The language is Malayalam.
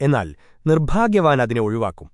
എന്നാൽ നിർഭാഗ്യവാൻ അതിനെ ഒഴിവാക്കും.